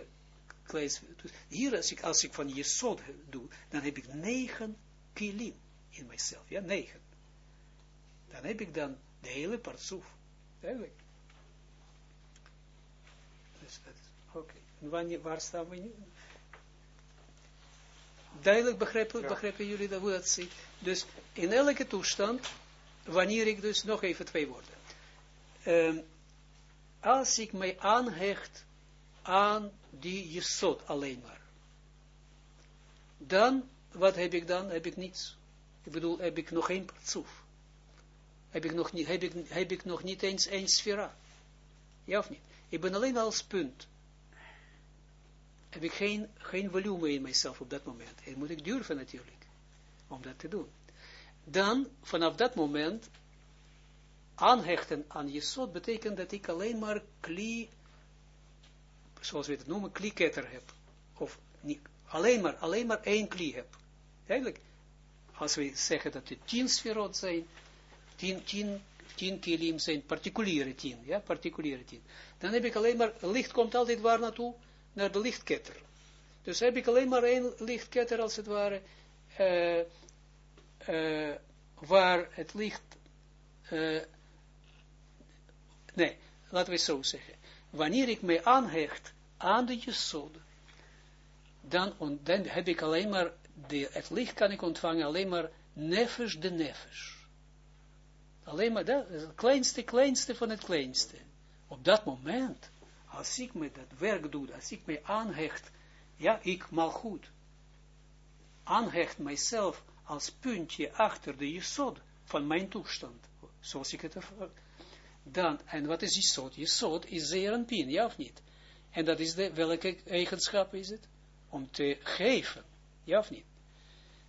kleins, hier als ik, als ik van Jesod doe, dan heb ik negen kilim in mijzelf, ja, negen. Dan heb ik dan de hele partsoef. Duidelijk. Oké, okay. waar staan we nu? Duidelijk begrijpen, begrijpen jullie dat, hoe dat zit. Dus in elke toestand, wanneer ik dus, nog even twee woorden. Ehm, als ik mij aanhecht aan die jesot alleen maar, dan, wat heb ik dan? Heb ik niets. Ik bedoel, heb ik nog geen partsoef. Heb ik nog niet, heb ik, heb ik nog niet eens één sfera. Ja of niet? Ik ben alleen als punt. Heb ik geen, geen volume in mijzelf op dat moment. En moet ik durven natuurlijk, om dat te doen. Dan, vanaf dat moment, aanhechten aan Jesod betekent dat ik alleen maar kli, zoals we het noemen, klieketter heb. Of niet, alleen maar, alleen maar één kli heb. Eigenlijk, als we zeggen dat het tien sferot zijn, tien, tien, tien kilim zijn particuliere tien, ja, particuliere tien. Dan heb ik alleen maar, licht komt altijd waar naartoe? Naar de lichtketter. Dus heb ik alleen maar één lichtketter, als het ware, waar het licht, nee, laten we het zo zeggen. Wanneer ik mij aanhecht aan de jesod, dan, dan heb ik alleen maar, de, het licht kan ik ontvangen alleen maar nefesh de nefesh. Alleen maar dat, het kleinste, kleinste van het kleinste. Op dat moment, als ik me dat werk doe, als ik me aanhecht, ja, ik mal goed, aanhecht mijzelf als puntje achter de jesod van mijn toestand, zoals ik het dan, en wat is jesod? Jesod is zeer een pin, ja of niet? En dat is de, welke eigenschap is het? Om te geven, ja of niet?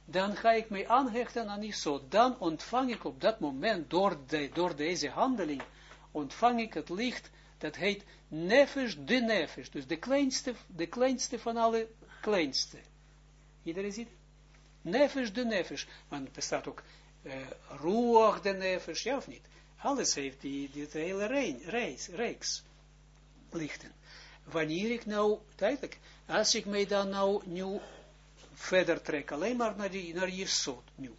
Dan ga ik mij aanhechten aan Isod. Dan ontvang ik op dat moment, door, door deze handeling, ontvang ik het licht, dat heet nefesh de nefesh. Dus de kleinste, de kleinste van alle kleinste. Iedereen ziet Nefesh de nefesh. Want er bestaat ook uh, ruach de nefesh, ja of niet? Alles heeft die, die hele reis, reeks lichten. Wanneer ik nou, duidelijk, als ik mij dan nou nu verder trek, alleen maar naar, die, naar nu.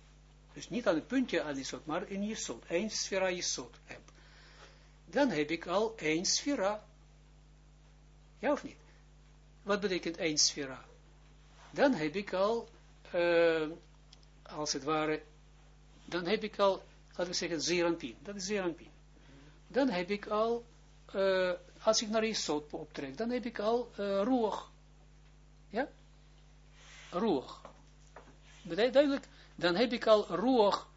Dus niet aan het puntje aan Jesod, maar in Jesod, één sfera Jesod heb. Dan heb ik al één sfera. Ja of niet? Wat betekent één sfera? Dan heb ik al, uh, als het ware, dan heb ik al, laten we zeggen, zeranpin. Dat is zeranpin. Dan heb ik al, uh, als ik naar Jesod optrek, dan heb ik al uh, roeg. Ja? Roeg. Duidelijk, dan heb ik al roeg,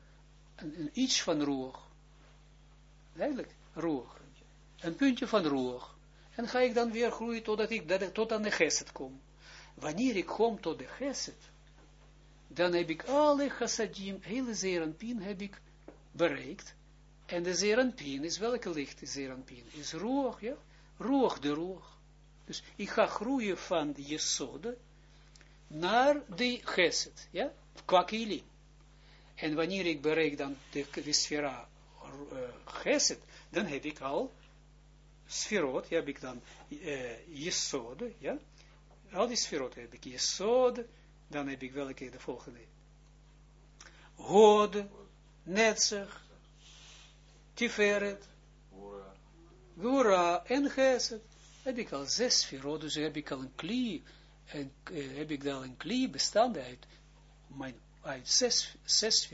iets van roeg. Duidelijk, roeg. Een puntje van roeg. En ga ik dan weer groeien totdat ik, tot aan de geset kom. Wanneer ik kom tot de geset, dan heb ik alle chassadim, hele zeranpien heb ik bereikt. En de zeranpien is welke licht is zeranpien? Is roog, ja? Roog, de roog. Dus ik ga groeien van de jesode naar de geset, ja, qua kilim. En wanneer ik bereik dan de, de sfera uh, geset, dan heb ik al sferot, heb ik dan uh, ja, al die sferot heb ik. Jesod, dan heb ik welke de volgende, hod, netzig, tiferet, gura en geset, heb ik al zes sferot, dus heb ik al een klie, en uh, heb ik dan een klie bestaande uit, mijn, uit zes, zes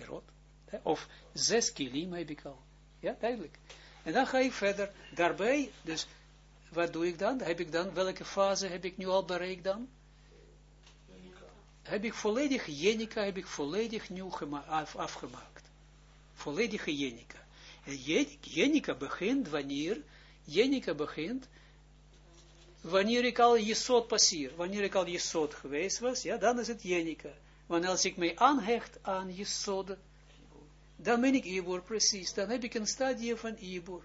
of zes kilim heb ik al. Ja, duidelijk. En dan ga ik verder, daarbij, dus, wat doe ik dan? Heb ik dan, welke fase heb ik nu al bereikt dan? Heb ik volledig jenica, heb ik volledig nieuw af, afgemaakt. Volledige jenica. En jenica begint wanneer, jenica begint wanneer ik al Jesod passeer, wanneer ik al Jesod geweest was, ja, dan is het Jenica. Want als ik mij aanhecht aan Jesod, dan ben ik Ibor, precies. Dan heb ik een stadium van Ibor.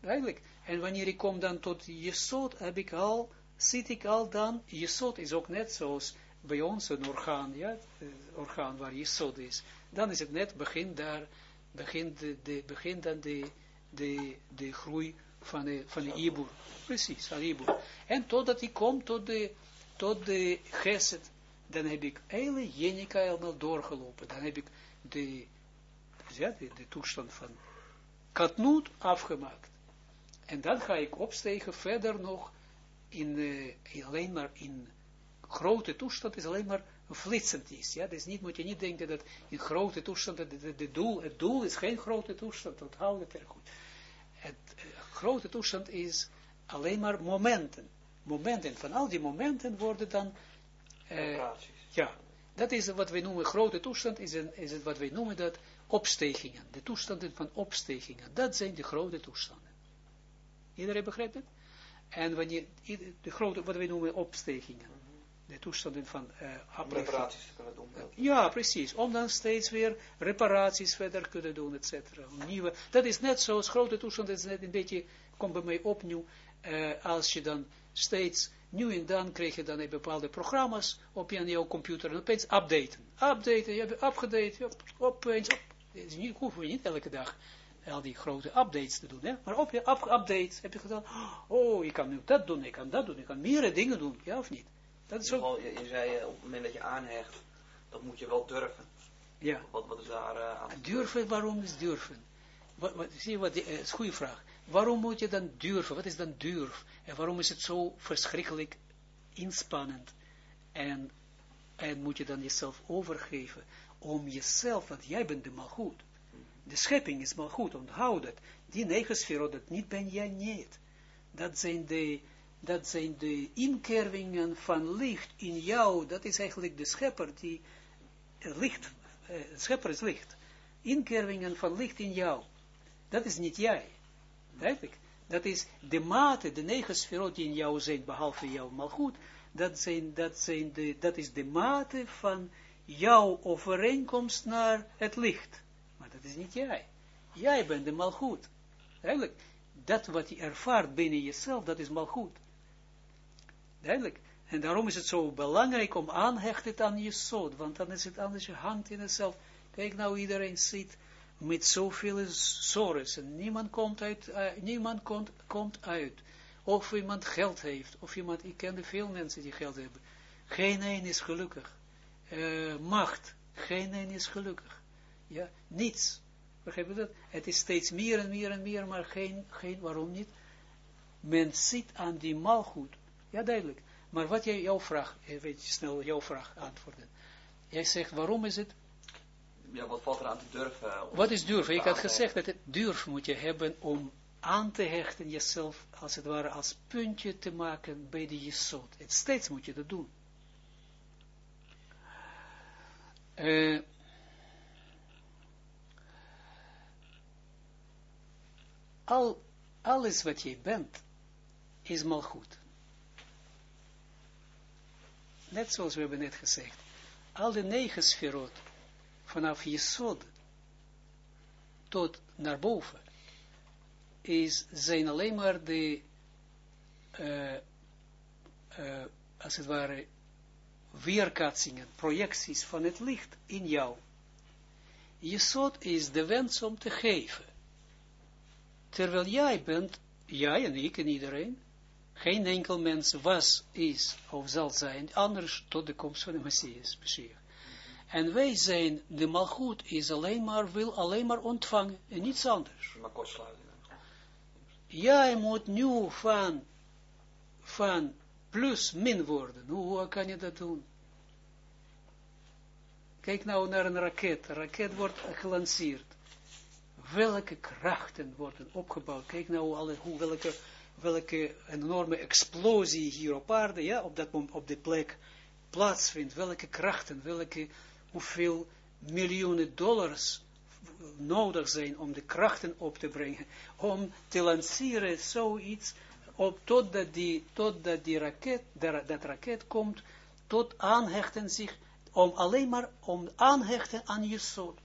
Eigenlijk. En wanneer ik kom dan tot Jesod, heb ik al, zit ik al dan, Jesod is ook net zoals bij ons een orgaan, ja, een orgaan waar Jesod is. Dan is het net, begin daar, begint de, de, begin dan de, de, de groei van de, van de Ibur. Precies, van Ibur. En totdat ik kom tot de, tot de Geset, dan heb ik hele Jenica helemaal doorgelopen. Dan heb ik de, ja, de, de toestand van Katnoot afgemaakt. En dan ga ik opstegen verder nog in, uh, alleen maar in grote toestand is alleen maar flitsend is. Ja? Dus niet, moet je niet denken dat in grote toestanden, het, de doel, het doel is geen grote toestand, onthoud het er goed. Het grote toestand is alleen maar momenten. Momenten, van al die momenten worden dan... Uh, ja, dat is wat wij noemen, grote toestand, is, een, is het wat wij noemen dat opstegingen. De toestanden van opstegingen, dat zijn de grote toestanden. Iedereen begrijpt het? En wanneer, de grote, wat wij noemen opstegingen de toestanden van uh, reparaties te kunnen doen. ja, precies. Om dan steeds weer reparaties verder kunnen doen, et cetera. Nieuwe. Dat is net zoals grote toestanden, is net een beetje, komt bij mij opnieuw, uh, als je dan steeds, nu en dan krijg je dan bepaalde programma's op je, jouw computer en opeens updaten. Updaten, je hebt upgedate, opeens, op, hoeven we niet elke dag al die grote updates te doen, hè? maar op je up, updates heb je gedaan, oh, je kan nu dat doen, ik kan dat doen, ik kan meerdere dingen doen, ja of niet? Dat is ook... je, je, zei eh, op het moment dat je aanhecht, dat moet je wel durven. Ja. Wat, wat is daar uh, aan? Durven, waarom is durven? Wat, wat, zie je wat, die, uh, is een goede vraag. Waarom moet je dan durven? Wat is dan durf? En waarom is het zo verschrikkelijk inspannend? En, en moet je dan jezelf overgeven om jezelf, want jij bent de malgoed. De schepping is malgoed, onthoud het. Die negen sferen, dat niet ben jij niet. Dat zijn de dat zijn de inkervingen van licht in jou, dat is eigenlijk de schepper die licht, eh, schepper is licht, inkervingen van licht in jou, dat is niet jij, duidelijk, dat is de mate, de negen sferot die in jou zijn, behalve jou. Maar goed, dat, zijn, dat, zijn de, dat is de mate van jouw overeenkomst naar het licht, maar dat is niet jij, jij bent de malgoed, duidelijk, dat wat je ervaart binnen jezelf, dat is malgoed. Duidelijk. En daarom is het zo belangrijk om aanhechten aan je zoot, want dan is het anders, je hangt in jezelf. Kijk nou, iedereen zit met zoveel zorgen en niemand komt uit, uh, niemand komt, komt uit. Of iemand geld heeft, of iemand, ik ken veel mensen die geld hebben. Geen een is gelukkig. Uh, macht, geen een is gelukkig. Ja, niets. Begrijp je dat? Het is steeds meer en meer en meer, maar geen, geen waarom niet? Men zit aan die malgoed ja, duidelijk. Maar wat jij jouw vraag, weet je snel jouw vraag antwoorden. Jij zegt, waarom is het? Ja, wat valt er aan te durven? Wat is durven? Ik had gezegd dat het durf moet je hebben om aan te hechten jezelf, als het ware, als puntje te maken bij de jesot. Het steeds moet je dat doen. Uh, al, alles wat je bent, is mal goed. Net zoals we hebben net gezegd. Al de negen sferot, vanaf Jesod tot naar boven, is, zijn alleen maar de, uh, uh, als het ware, weerkaatsingen, projecties van het licht in jou. Jesod is de wens om te geven. Terwijl jij bent, jij en ik en iedereen, geen enkel mens was, is of zal zijn, anders tot de komst van de Messias, En wij zijn, de malgoed is alleen maar, wil alleen maar ontvangen, en niets anders. Maar Jij moet nu van, van plus min worden. Hoe kan je dat doen? Kijk nou naar een raket. Een raket wordt gelanceerd. Welke krachten worden opgebouwd? Kijk nou alle, hoe, welke welke enorme explosie hier op aarde, ja, op, dat, op de plek plaatsvindt, welke krachten, welke, hoeveel miljoenen dollars nodig zijn om de krachten op te brengen, om te lanceren zoiets, op, totdat, die, totdat die raket, dat, raket komt, tot aanhechten zich, om alleen maar om aanhechten aan Jesod.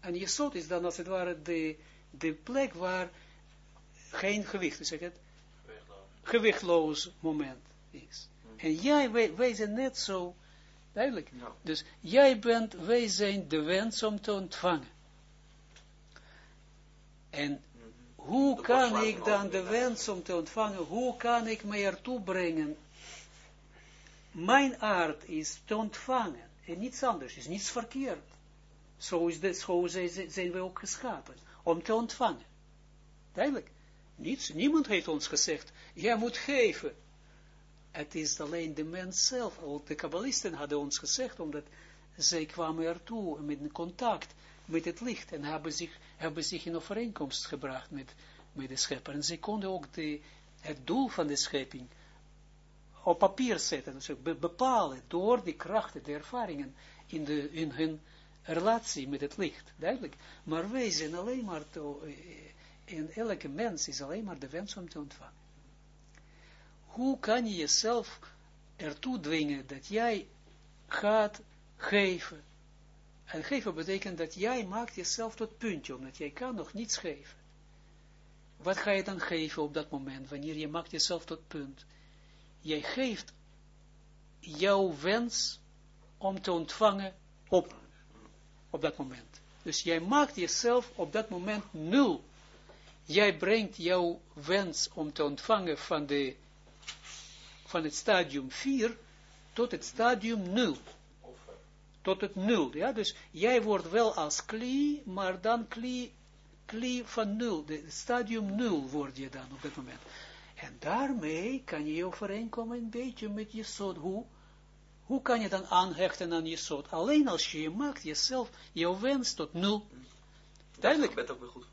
En Jesod is dan als het ware de, de plek waar geen gewicht, zeg het, gewichtloos moment is. En jij, wij, wij zijn net zo, duidelijk. Dus jij bent, wij zijn de wens om te ontvangen. En hoe kan ik dan de wens om te ontvangen, hoe kan ik mij ertoe brengen? Mijn aard is te ontvangen en niets anders, is niets verkeerd. Zo, is dit, zo zijn we ook geschapen, om te ontvangen. Duidelijk. Niets, niemand heeft ons gezegd, jij moet geven. het is alleen de mens zelf. Ook de kabbalisten hadden ons gezegd, omdat zij kwamen ertoe met een contact met het licht en hebben zich, hebben zich in overeenkomst gebracht met, met de schepper. En zij konden ook de, het doel van de schepping op papier zetten, dus bepalen door die krachten, de ervaringen in, de, in hun relatie met het licht. Maar wij zijn alleen maar, te, in elke mens is alleen maar de wens om te ontvangen. Hoe kan je jezelf ertoe dwingen dat jij gaat geven? En geven betekent dat jij maakt jezelf tot puntje, omdat jij kan nog niets geven. Wat ga je dan geven op dat moment, wanneer je maakt jezelf tot punt? Jij geeft jouw wens om te ontvangen op, op dat moment. Dus jij maakt jezelf op dat moment nul. Jij brengt jouw wens om te ontvangen van, de, van het stadium 4 tot het stadium 0. Tot het 0. Ja? Dus jij wordt wel als kli, maar dan kli, kli van 0. De stadium 0 word je dan op dat moment. En daarmee kan je overeenkomen een beetje met je soort. Hoe? Hoe kan je dan aanhechten aan je soort? Alleen als je maakt jezelf, jouw wens tot nul. Duidelijk. Dat is goed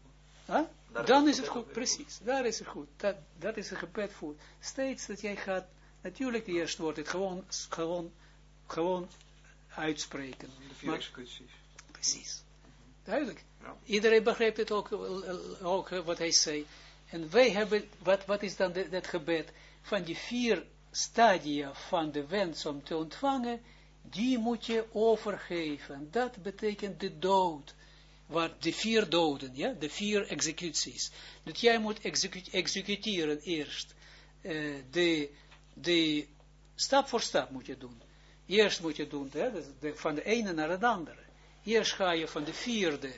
huh? Dan is het goed, precies. Daar is het goed. Dat, dat is het gebed voor. Steeds dat jij gaat, natuurlijk eerst wordt het gewoon, gewoon, gewoon uitspreken. De vier executies. Precies. Duidelijk. Iedereen begrijpt het ook, ook wat hij zei. En wij hebben, wat, wat is dan dat gebed? Van die vier stadia van de wens om te ontvangen, die moet je overgeven. Dat betekent de dood. Waar de vier doden, ja, de vier executies. Dat jij moet executeren eerst. Uh, de, de, stap voor stap moet je doen. Eerst moet je doen, hè, de, van de ene naar de andere. Eerst ga je van de vierde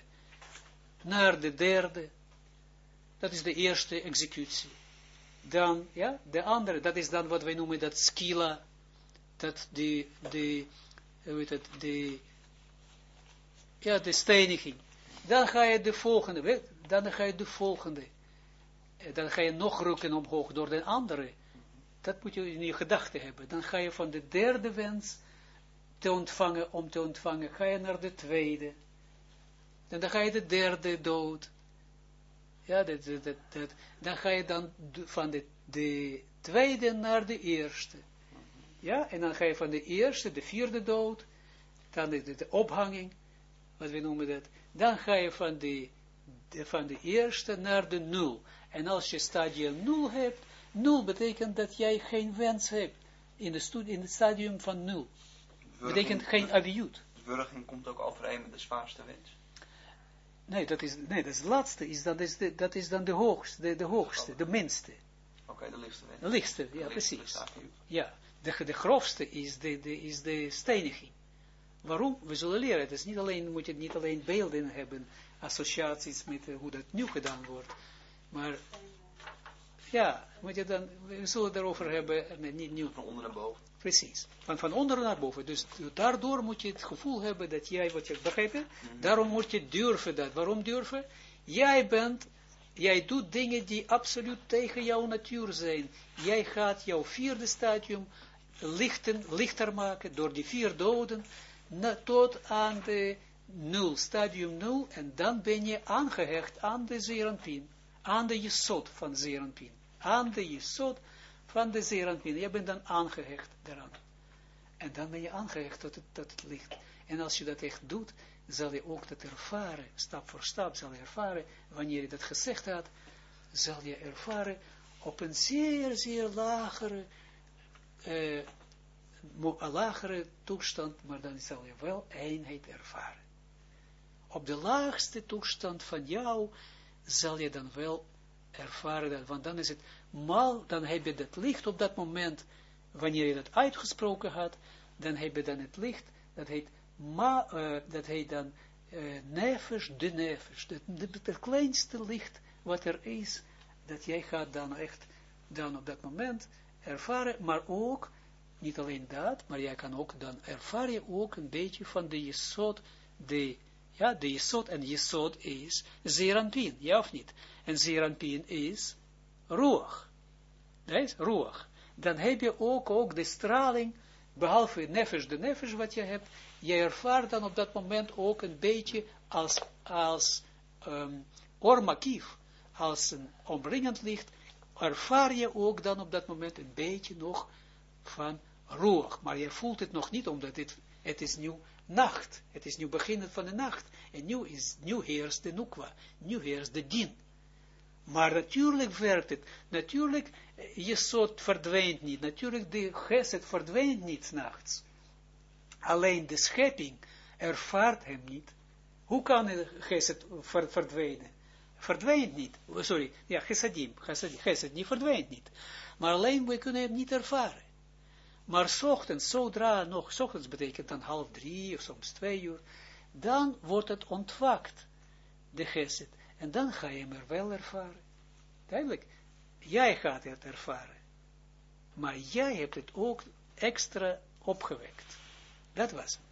naar de derde, dat is de eerste executie. Dan, ja, de andere, dat is dan wat wij noemen dat skila, dat de, de, de, ja, de steniging. Dan ga je de volgende, dan ga je de volgende, eh, dan ga je nog rukken omhoog door de andere. Dat moet je in je gedachten hebben. Dan ga je van de derde wens te ontvangen, om te ontvangen, ga je naar de tweede. En dan ga je de derde dood. Ja, dat, dat, dat, dan ga je dan van de, de tweede naar de eerste. Ja, en dan ga je van de eerste, de vierde dood, dan de, de, ophanging, wat we noemen dat. Dan ga je van de, de, van de eerste naar de nul. En als je stadium nul hebt, nul betekent dat jij geen wens hebt in, de in het stadium van nul. Betekent geen aviut. Wurging komt ook overeen met de zwaarste wens. Nee, dat is, nee, dat is het laatste. Is, dat, is de, dat is dan de hoogste, de, de hoogste, de minste. Oké, de lichtste. De lichtste, ja, precies. Ja, de, de grofste is de, de, is de steniging. Waarom? We zullen leren. Het is niet alleen, moet je niet alleen beelden hebben, associaties met uh, hoe dat nu gedaan wordt. Maar, ja, moet je dan, we zullen daarover hebben, nee, niet nieuw. Van onder naar boven. Precies. Van, van onder naar boven. Dus daardoor moet je het gevoel hebben dat jij wat je begrepen. Mm Daarom moet je durven dat. Waarom durven? Jij bent, jij doet dingen die absoluut tegen jouw natuur zijn. Jij gaat jouw vierde stadium lichten, lichter maken door die vier doden tot aan de nul, stadium nul. En dan ben je aangehecht aan de zeranpin. Aan de jesot van zeranpin. Aan de jesot van de zeeranpin. Je bent dan aangehecht daaraan. En dan ben je aangehecht tot het, tot het licht. En als je dat echt doet, zal je ook dat ervaren, stap voor stap zal je ervaren, wanneer je dat gezegd had, zal je ervaren op een zeer, zeer lagere, uh, lagere toestand, maar dan zal je wel eenheid ervaren. Op de laagste toestand van jou zal je dan wel ervaren dat, want dan is het mal, dan heb je dat licht op dat moment, wanneer je dat uitgesproken had, dan heb je dan het licht, dat heet, ma, uh, dat heet dan uh, nefesh, de nefesh, het kleinste licht wat er is, dat jij gaat dan echt, dan op dat moment ervaren, maar ook, niet alleen dat, maar jij kan ook, dan ervaar je ook een beetje van de jesot, de, ja, de jesot, en jesot is zeranpin, ja of niet? En zeranpin is. Dat is ruach. dan heb je ook, ook de straling, behalve nefesh, de nefesh wat je hebt, je ervaart dan op dat moment ook een beetje als, als um, ormakief, als een omringend licht, ervaar je ook dan op dat moment een beetje nog van roer. Maar je voelt het nog niet, omdat het, het is nu nacht. Het is nu begin van de nacht. En nu, is, nu heerst de nukwa. Nu heerst de din. Maar natuurlijk werkt het. Natuurlijk, eh, je soort verdwijnt niet. Natuurlijk, de geset verdwijnt niet nachts. Alleen de schepping ervaart hem niet. Hoe kan het geset verdwijnen? Verdwijnt niet. Oh, sorry, ja, gesadim. Geset niet verdwijnt niet. Maar alleen we kunnen hem niet ervaren. Maar ochtends, zodra nog, ochtends betekent dan half drie of soms twee uur, dan wordt het ontwakt, de geset. En dan ga je hem er wel ervaren. Duidelijk, jij gaat het ervaren. Maar jij hebt het ook extra opgewekt. Dat was het.